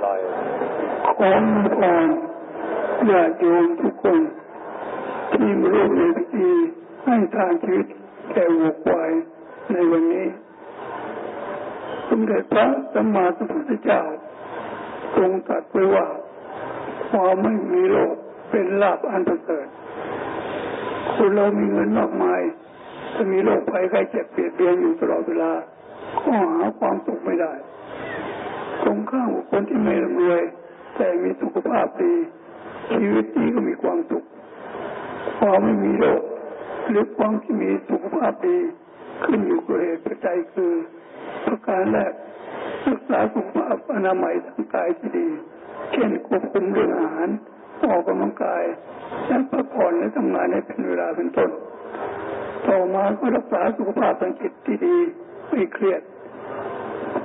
ปล่อยของพรญาติโยมทุกคน ที่มาร่วมในพิธีให้ทานชีวิตแก่วัวควายในวันนี้ สมเด็จพระสัมมาสัมพุทธเจ้าทรงตรัสไว้ว่าความไม่มีโลกเป็นลาภอันประเสริฐคนเรามีเงินมากมายจะมีโรคภัยไข้เจ็บเปลี่ยนเบียนอยู่ตลอดเวลาก็หาความสุขไม่ได้ ตรงข้ามกับคนที่ไม่ร่ำรวย แต่มีสุขภาพดี ชีวิตดีก็มีความสุขความไม่มีโรคหรือความที่มีสุขภาพดี ขึ้นอยู่กับเหตุปัจจัยคือประการแรกรักษาสุขภาพอนามัยทางกายที่ดี เช่นควบคุมเรื่องอาหารออกกำลังกายและพักผ่อนและทำงานให้เป็นเวลาเป็นต้น ต่อมาก็รักษาสุขภาพทางจิตที่ดี ไม่เครียด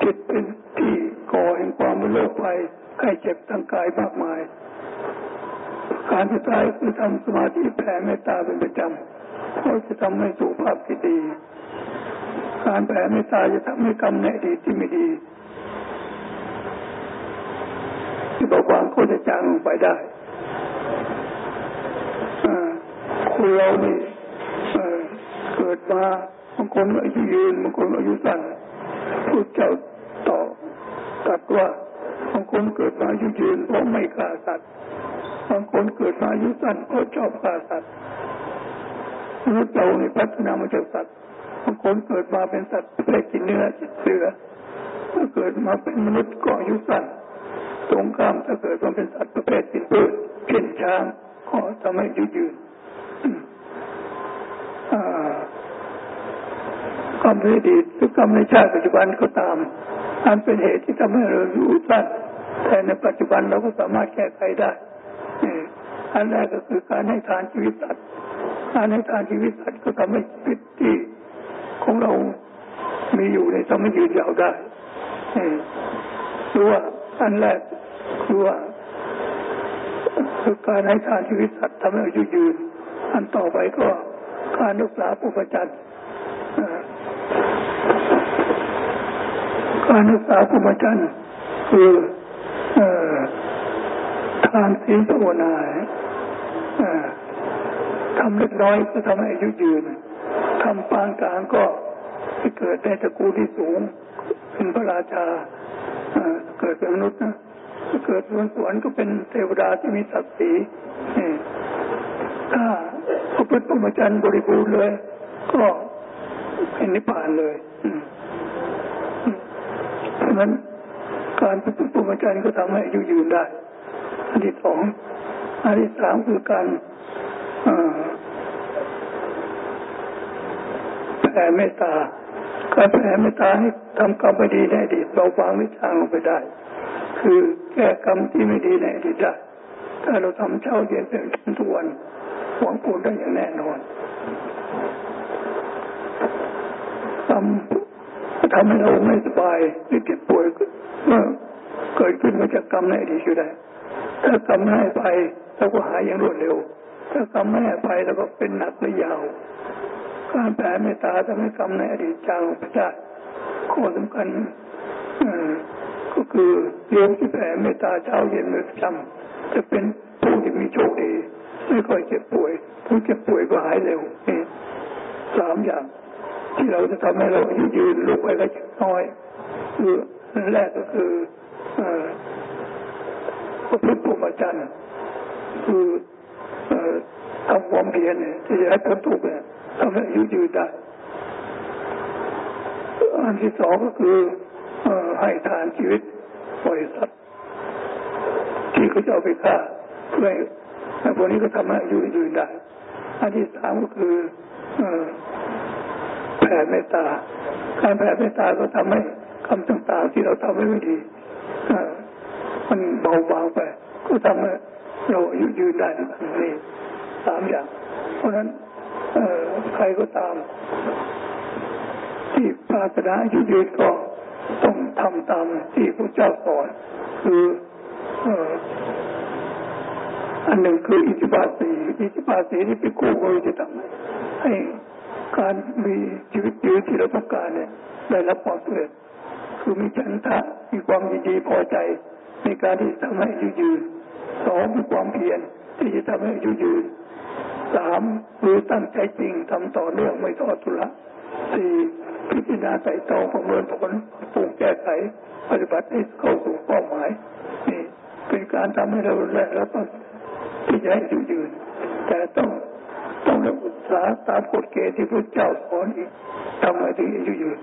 จิตเป็นที่ ก่อแห่งความไม่โลภภัยไข้เจ็บทางกายมากมาย การสุดท้ายคือทำสมาธิแผ่เมตตาเป็นประจำเพราะจะทำให้สุขภาพที่ดี การแผ่เมตตาจะทำให้กรรมในอดีตที่ไม่ดีที่บอกวาก็จะจางลงไปได้คนเรานี่เกิดมาบางคนอายุยืนบางคนอายุสั้นพูดเจ้า ต่อตัดว่าบางคนเกิดมาอายุยืนเพราะไม่ฆ่าสัตว์บางคนเกิดมาอายุสั้นเพราะชอบฆ่าสัตว์มนุษย์เราในพัฒนามาจากสัตว์บางคนเกิดมาเป็นสัตว์เล็กกินเนื้อกินเสือถ้าเกิดมาเป็นมนุษย์ก็อายุสั้นตรงข้ามถ้าเกิดมาเป็นสัตว์ประเภทกินพืชเช่นช้างก็ทำให้ยืดยืนกรรมในอดีตหรือกรรมในชาติปัจจุบันก็ตาม อันเป็นเหตุที่ทำให้เราอยู่สั้นแต่ในปัจจุบันเราก็สามารถแก้ไขได้อันแรกก็คือการให้ทานชีวิตสัตว์การให้ทานชีวิตสัตว์ก็ทำให้ชีวิตที่ของเรามีอยู่ในทำให้ยืนยาวได้คือว่าอันแรกคือว่าคือการให้ทานชีวิตสัตว์ทำให้อายุยืน อันต่อไปก็การรักษาผู้ปุปจันทร์ การรักษาปุปจันทร์คือทานศีลภาวนาทำเล็กน้อยก็ทำให้อายุยืนทำปานกลางก็เกิดในตระกูลที่สูง เป็นพระราชาเกิดเป็นมนุษย์นะเกิดบนสวรรค์ก็เป็นเทวดาที่มีศักดิ์ศรีถ้าพระพุทธปรมจันทร์บริบูรณ์เลย ก็เป็นนิพพานเลย ราะนั้นการพระพุทธปรมจันก็ทำให้อายุยืนได้อันที่สองอันที่สามคือการแผ่เมตตาการแผ่เมตตาให้ทำกรรมไม่ดีในอดีตเราวางไม่จางลงไปได้ คือแก้กรรมที่ไม่ดีในอดีตได้ ถ้าเราทำเช้าเย็นเป็นทุกวันหวังผลได้อย่างแน่นอนทำ ทำให้เราไม่สบายหรือเจ็บป่วยเมื่อเกิดขึ้นมาจากกรรมในอดีตอยู่ได้ ถ้ากรรมให้ไปเราก็หายอย่างรวดเร็ว ถ้ากรรมไม่ให้ไปเราก็เป็นหนักและยาว การแผ่เมตตาทำให้กรรมในอดีตจางลงไปได้ข้อสำคัญก็คือโยมที่แผ่เมตตาเช้าเย็นเป็นประจำจะเป็นผู้ที่มีโชคดีไม่ค่อยเจ็บป่วยผู้เจ็บป่วยก็หายเร็วสามอย่าง ที่เราจะทำให้เราอายุยืนลุกไปก็น้อยคือแรกก็คือพระพุทธปรมจันทร์คือทำความเพียรเนี่ยที่จะให้พ้นทุกข์เนี่ยทำให้อายุยืนได้อันที่สองก็คือให้ทานชีวิตบริษัทที่เขาจะเอาไปฆ่าเพื่อให้พวกนี้ก็ทำให้อายุยืนได้ อันที่สามก็คือ แผ่เมตตา การแผ่เมตตาก็ทำให้คำต่างๆที่เราทำไม่ดีมันเบาบางไป ก็ทำให้เราอายุยืนได้นี่สามอย่าง เพราะนั้นใครก็ตาม ที่ปรารถนาอายุยืนก็ต้องทำตามที่พระเจ้าสอนคืออันหนึ่งคืออิทธิบาสีอิทธิบาสีที่เป็นคู่บริจะทำให้ การมีชีวิตยืนที่เราต้องการเนี่ยได้รับความสำเร็จคือมีฉันทะมีความยินดีพอใจในการที่ทำให้อายุยืนสองมีความเพียรที่จะทำให้อายุยืนสามรู้ตั้งใจจริงทำต่อเนื่องไม่ทอดทุละสี่พิจารณาใส่ตองประเมินผลปรุงแก้ไขปฏิบัติให้เข้าสู่เป้าหมายนี่เป็นการทำให้เราแลแล้วต้องที่จะให้อายุยืนแต่ต้องต้องรัก ษาตามกฎเกณฑ์ที่พระเจ้าสอนอีกทำให้ถึงอายุยืน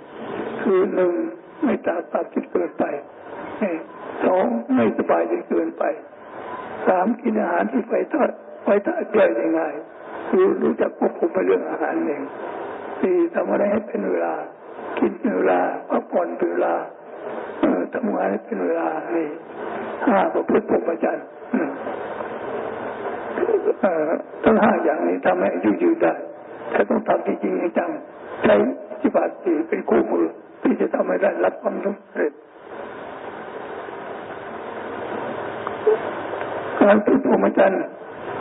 คือหนึ่งไม่ตาตัดจิตเกินไปสองไม่สบายจนเกินไปสามกินอาหารที่ไฟทอดไฟทอดย่อยง่ายคือรู้จักควบคุมไปเรื่องอาหารเองสี่ทำอะไรให้เป็นเวลา กินเป็นเวลาพักผ่อนเป็นเวลาทำงานให้เป็นเวลานี่ห้าประพฤติพรหมจรรย์ ทั้งห้าอย่างนี้ทำให้อายุยืนได้แต่ต้องทำจริงๆจังใช้จิบาตีเป็นคู่มือที่จะทำให้ได้รับความสำเร็จการฝึกพรหมจรรย์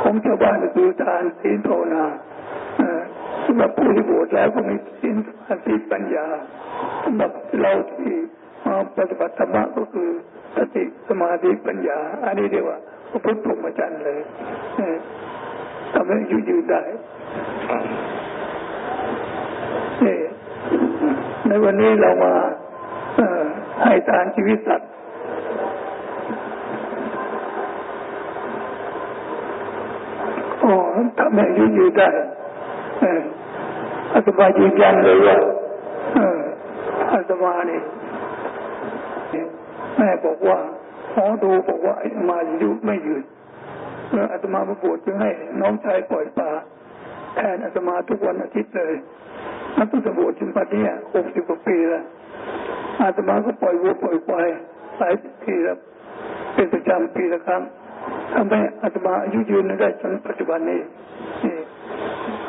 ของชาวบ้านคือทานศีลภาวนาสำหรับผู้ที่บวชแล้วก็มีศีลสมาธิปัญญาสำหรับเราที่มาปฏิบัติธรรมก็คือสติสมาธิปัญญา อันนี้เรียกว่า พระพุทธพรหมจรรย์เลยทำให้ยืดยืนได้ในวันนี้เรามาให้ทานชีวิตสัตว์โอ้ทำให้ยืดยืนได้อาตมายืนยันเลยว่าอาตมานี่แม่บอกว่า หมอดูบอกว่าอาตมาอายุไม่ยืนเมื่ออาตมามาบวชจึงให้น้องชายปล่อยปลาแทนอาตมาทุกวันอาทิตย์เลยนักตุบวชจนปัจจุบันหกสิบกว่าปีแล้วอาตมาก็ปล่อยวัวปล่อยควายหลายปีแล้วเป็นประจำปีละครั้งทำให้อาตมาอายุยืนได้จนปัจจุบันนี้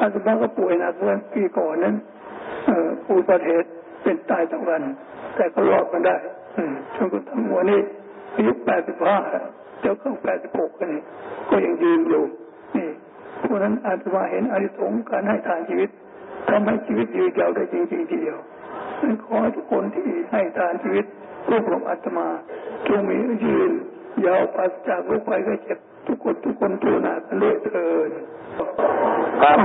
อาตมาก็ป่วยหนักเมื่อปีก่อนนั้นอุบัติเหตุเป็นตายทั้งวัน แต่ก็รอดมาได้จนกระทั่งวันนี้ อายุแปดสิบห้าเจ้าเข้าแปดสิบหกนี่ก็ยังยืนอยู่นี่เพราะนั้นอาตมาเห็นอานิสงส์การให้ทานชีวิตทำให้ชีวิตยืนยาวได้จริงๆทีเดียวนั้นขอให้ทุกคนที่ให้ทานชีวิตร่วมกับอาตมาจงมียืนยาวปัสจากโรคภัยไข้เจ็บทุกคนทุกคนตัวหนากันด้วยเถิดครับ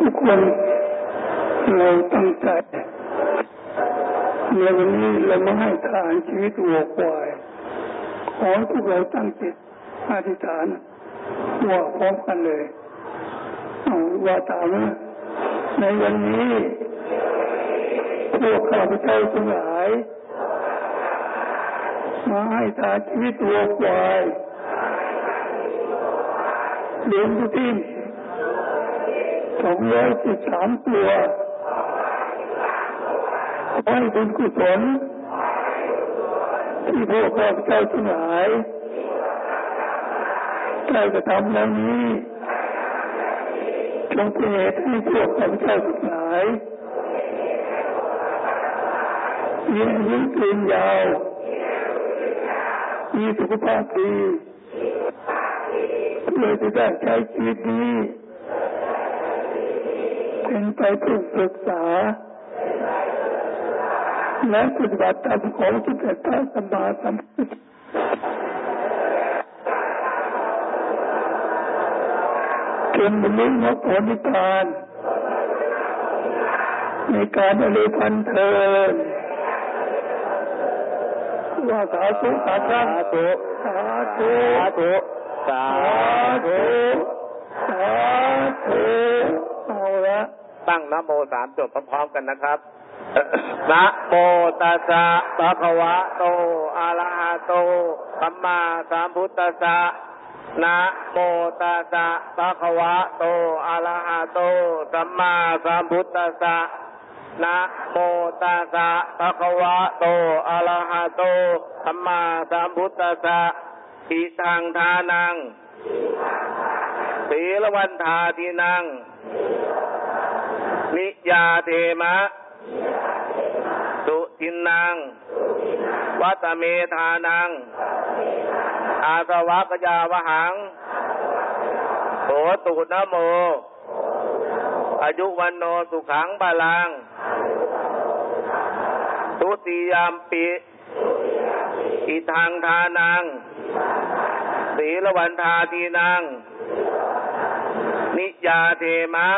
ทุกคนเราตั้งใจ ในวันนี้เราม่ให้ทานชีวิตวัวควาย ขอทุกเราตั้งจิตอธิษฐานว่าพร้อมกันเลยเอาว่าตามนะในวันนี้พวกข้าพเจ้าทั้งหลาย มาให้ทานชีวิตวัวควายเลี้ยงที่สองร้อยสิบสามตัว ให้บุญกุศลที่พวกข้าพเจ้าทั้งหลายได้กระทำแล้วนี้จงเป็นเหตุให้พวกข้าพเจ้าทั้งหลายมีอายุยืนยาวมีสุขภาพดีเพื่อจะได้ใช้ชีวิตนี้เป็นไปเพื่อศึกษา และปฏิบัติตามของที่เกิดขึ้นสมาสัมพุทธจนบรรลุมรรคผลนิพพานในการอริพันเทินว่าสาธุสาธุสาธุสาธุสาธุสาธุเอาละตั้งนโมสามจบพร้อมๆกันนะครับ นะโมตัสสะภะคะวะโตอะระหะโตสัมมาสัมพุทธัสสะนะโมตัสสะภะคะวะโตอะระหะโตสัมมาสัมพุทธัสสะนะโมตัสสะภะคะวะโตอะระหะโตสัมมาสัมพุทธัสสะอิทังทานังสีลวันทาทีนังนิยาเทมะ สุทินังวัตเมธานัง อาสวะกยาวหังโหตุนะโม อายุวันโนสุขังบาลังทุติยามปิ อิทังทานัง ศีลวันทาทีนัง นิยาเทมะ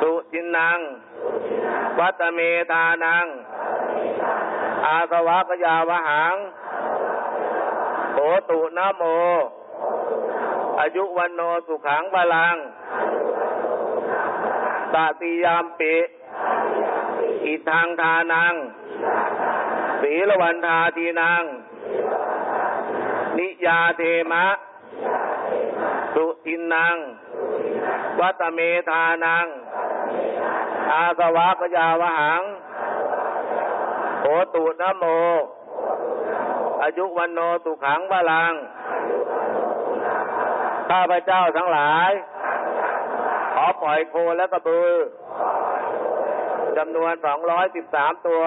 สุจินนัง วัตเมทานัง อาสวะกยาวหังโหตุนโม อายุวันโนสุขังบาลังตติยามปิอิทังทานังศีลวันทาทีนัง นิยาเทมะ สุทินนัง วัตเมทานัง อาสวะกยาวหังโหตุนะโม อายุวันโนสุขังบาลัง ข้าพเจ้าทั้งหลาย ขอปล่อยโคและกระบือจำนวน213ตัว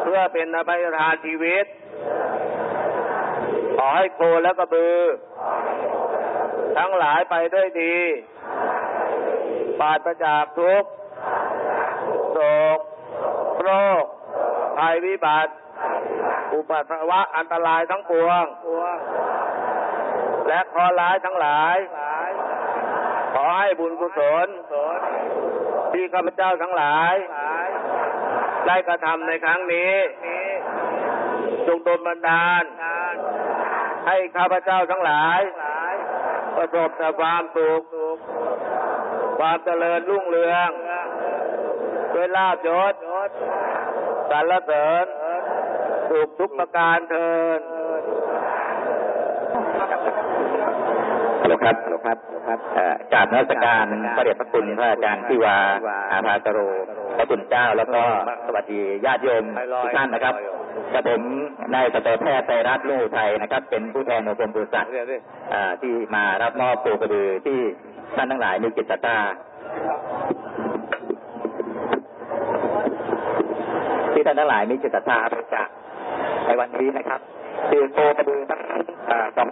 เพื่อเป็นอภัยทานชีวิต ขอให้โคและกระบือ ทั้งหลายไปด้วยดี ปราศจากทุกข์โศกโรคภัยวิบัติ อุปสสาวะอันตรายทั้งปวง และขอร้ายทั้งหลาย ขอให้บุญกุศล ที่ข้าพเจ้าทั้งหลาย ได้กระทำในครั้งนี้ จงดลบันดาล ให้ข้าพเจ้าทั้งหลาย ประสบแต่ความสุข ความเจริญรุ่งเรืองด้วยลาบยศสรรเสริญสุขทุกประการเทินฮัลโหลครับฮัลโหลครับครับเอ่อกราบนมัสการพระเดชพระคุณพระอาจารย์ทิวาอาภาสโร พระคุณเจ้าแล้วก็สวัสดีญาติโยมทุกท่านนะครับ กระผมนายสัตวแพทย์ไตรรัตน์ลูกไทยนะครับ เป็นผู้แทนของกรมปศุสัตว์อ่าที่มารับมอบปูกระดือที่ท่านทั้งหลายมีจิตศรัทธาที่ท่านทั้งหลายมีจิตศรัทธาบริจาคในวันนี้นะครับคือโคกระบือทั้งอ่าสอง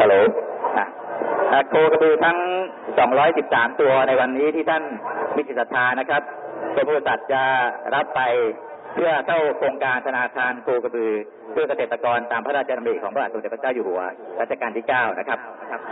ฮัลโหลอะอะโค กระบือทั้ง 213 ตัวในวันนี้ที่ท่านมิจิตศรัทธานะครับกรมบริษัทจะรับไปเพื่อเข้าโครงการธนาคารโคกระบือ เพื่อเกษตรกรตามพระราชดำริของพระบาทสมเด็จพระเจ้าอยู่หัวรัชกาลที่ 9 นะครับ